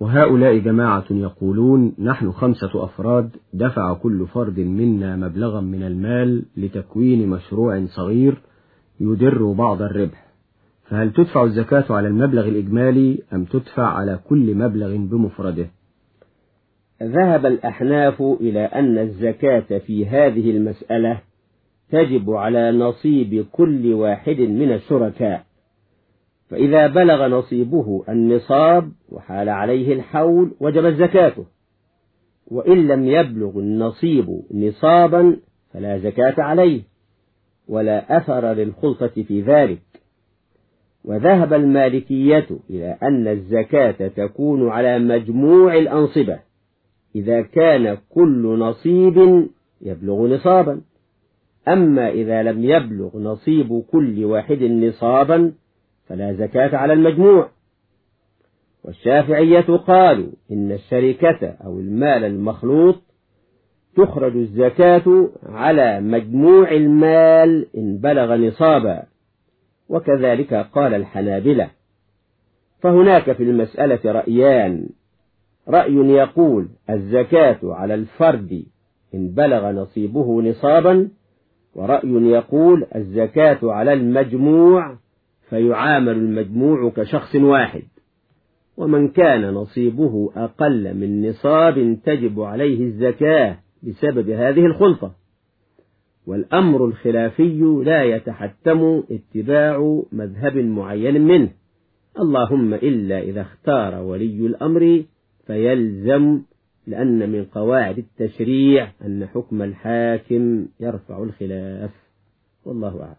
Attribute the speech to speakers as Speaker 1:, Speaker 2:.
Speaker 1: وهؤلاء جماعة يقولون نحن خمسة أفراد دفع كل فرد منا مبلغا من المال لتكوين مشروع صغير يدر بعض الربح. فهل تدفع الزكاة على المبلغ الإجمالي أم تدفع على كل مبلغ بمفرده؟
Speaker 2: ذهب الأحناف إلى أن الزكاة في هذه المسألة تجب على نصيب كل واحد من الشركاء. فإذا بلغ نصيبه النصاب وحال عليه الحول وجبت زكاته. وإن لم يبلغ النصيب نصابا فلا زكاة عليه ولا أثر للخلطة في ذلك. وذهب المالكية إلى أن الزكاة تكون على مجموع الأنصبة إذا كان كل نصيب يبلغ نصابا. أما إذا لم يبلغ نصيب كل واحد نصابا فلا زكاة على المجموع. والشافعية قالوا إن الشركة أو المال المخلوط تخرج الزكاة على مجموع المال إن بلغ نصابا. وكذلك قال الحنابلة. فهناك في المسألة رأيان. رأي يقول الزكاة على الفرد إن بلغ نصيبه نصابا ورأي يقول الزكاة على المجموع فيعامل المجموع كشخص واحد ومن كان نصيبه أقل من نصاب تجب عليه الزكاة بسبب هذه الخلطة. والأمر الخلافي لا يتحتم اتباع مذهب معين منه. اللهم إلا إذا اختار ولي الأمر فيلزم لأن من قواعد التشريع أن حكم الحاكم يرفع الخلاف. والله أعلم.